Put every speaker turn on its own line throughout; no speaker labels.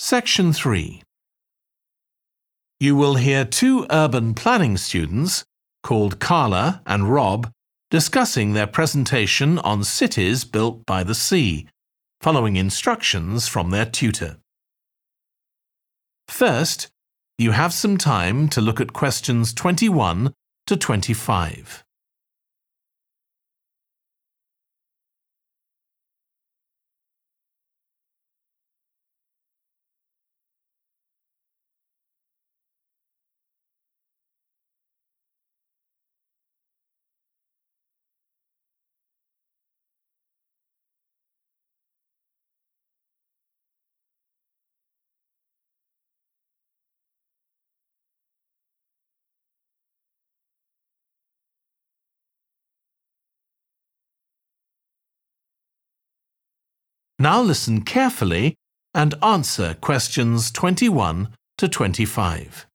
Section 3 You will hear two urban planning students, called Carla and Rob, discussing their presentation on cities built by the sea, following instructions from their tutor. First, you have some time to look at questions 21 to 25. Now listen carefully and answer questions 21 to 25.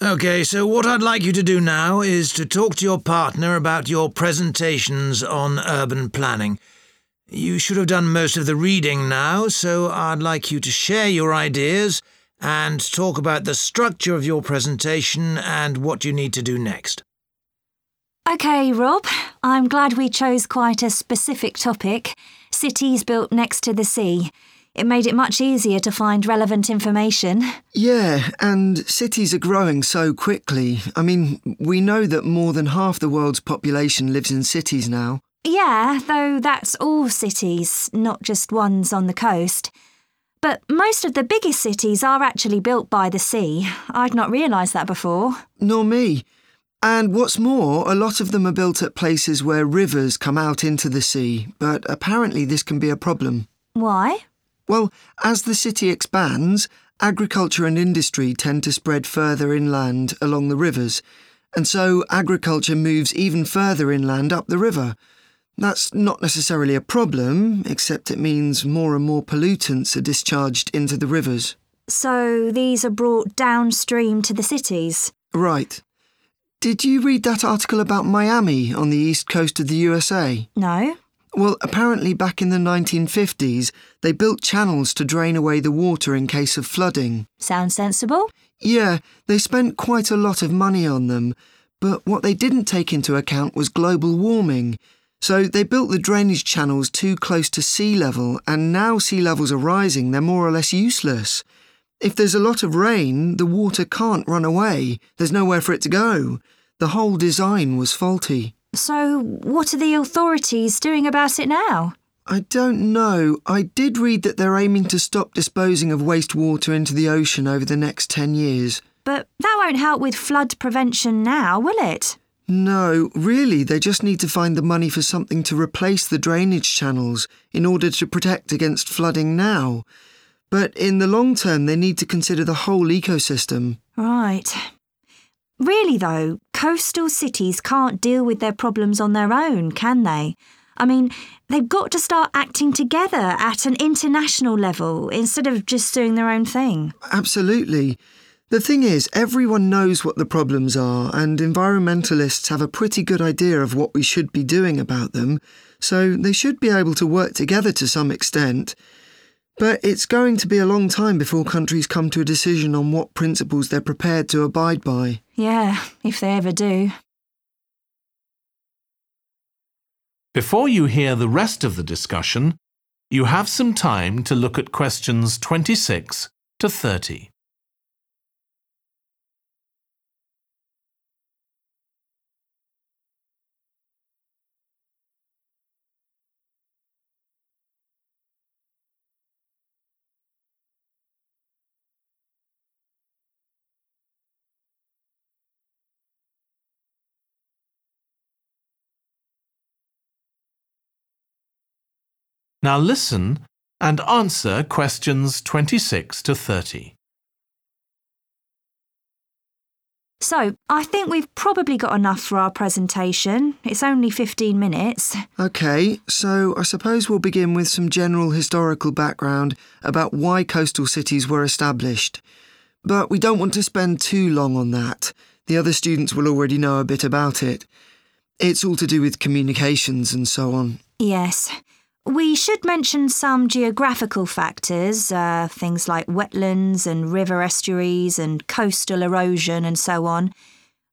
OK, so what I'd like you to do now is to talk to your partner about your presentations on urban planning. You should have done most of the reading now, so I'd like you to share your ideas and talk about the structure of your presentation and what you need to do next.
OK, Rob, I'm glad we chose quite a specific topic cities built next to the sea. It made it much easier to find relevant information.
Yeah, and cities are growing so quickly. I mean, we know that more than half the world's population lives in cities now.
Yeah, though that's all cities, not just ones on the coast. But most of the biggest cities are actually built by the sea. I'd not realised that before.
Nor me. And what's more, a lot of them are built at places where rivers come out into the sea, but apparently this can be a problem.
Why?
Well, as the city expands, agriculture and industry tend to spread further inland along the rivers, and so agriculture moves even further inland up the river. That's not necessarily a problem, except it means more and more pollutants are discharged into the rivers.
So these are brought downstream to the cities?
Right. Did you read that article about Miami on the east coast of the USA?
No.
Well, apparently back in the 1950s, they built channels to drain away the water in case of flooding.
Sounds sensible.
Yeah, they spent quite a lot of money on them, but what they didn't take into account was global warming. So they built the drainage channels too close to sea level, and now sea levels are rising, they're more or less useless. If there's a lot of rain, the water can't run away. There's nowhere for it to go. The whole design was faulty.
So, what are the authorities doing about it now?
I don't know. I did read that they're aiming to stop disposing of wastewater into the ocean over the next 10 years.
But that won't help with flood prevention now, will it?
No, really, they just need to find the money for something to replace the drainage channels in order to protect against flooding now. But in the long term, they need to consider the whole ecosystem.
Right. Really, though, coastal cities can't deal with their problems on their own, can they? I mean, they've got to start acting together at an international level instead of just doing their own thing.
Absolutely. The thing is, everyone knows what the problems are, and environmentalists have a pretty good idea of what we should be doing about them, so they should be able to work together to some extent. But it's going to be a long time before countries come to a decision on what principles they're prepared to abide by.
Yeah, if they ever do.
Before you hear the rest of the discussion, you have some time to look at questions 26 to 30. Now listen and answer questions 26 to 30.
So, I think we've probably got enough for our presentation. It's only 15 minutes.
OK, so I suppose we'll begin with some general historical background about why coastal cities were established. But we don't want to spend too long on that. The other students will already know a bit about it. It's all to do with communications and so on.
Yes. We should mention some geographical factors, uh, things like wetlands and river estuaries and coastal erosion and so on.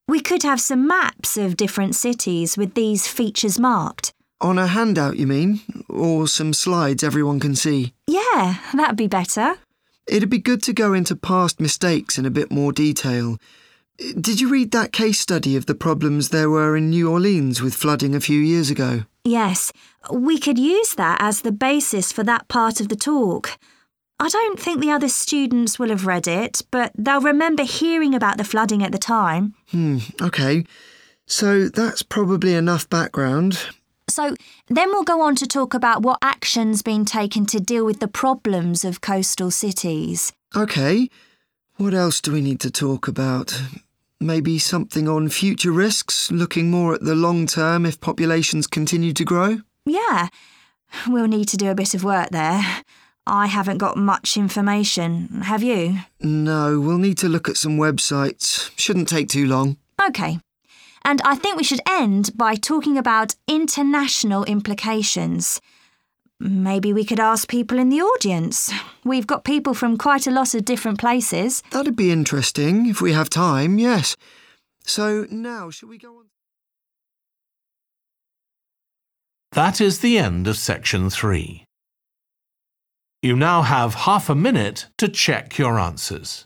We could have some maps of different cities with these features marked.
On a handout, you mean? Or some slides everyone can see?
Yeah, that'd be better.
It'd be good to go into past mistakes in a bit more detail. Did you read that case study of the problems there were in New Orleans with flooding a few years ago?
Yes, we could use that as the basis for that part of the talk. I don't think the other students will have read it, but they'll remember hearing about the flooding at the time.
Hmm, okay. So that's probably enough background.
So then we'll go on to talk about what action's been taken to deal with the problems of coastal cities.
Okay. What else do we need to talk about? Maybe something on future risks, looking more at the long term if populations continue to grow?
Yeah, we'll need to do a bit of work there. I haven't got much information, have you?
No, we'll need to look at some websites. Shouldn't take too long.
OK. And I think we should end by talking about international implications. Maybe we could ask people in the audience. We've got people from quite a lot of different places.
That'd be interesting if we have time, yes. So now, shall we go on?
That is the end of section three. You now have half a minute to check your answers.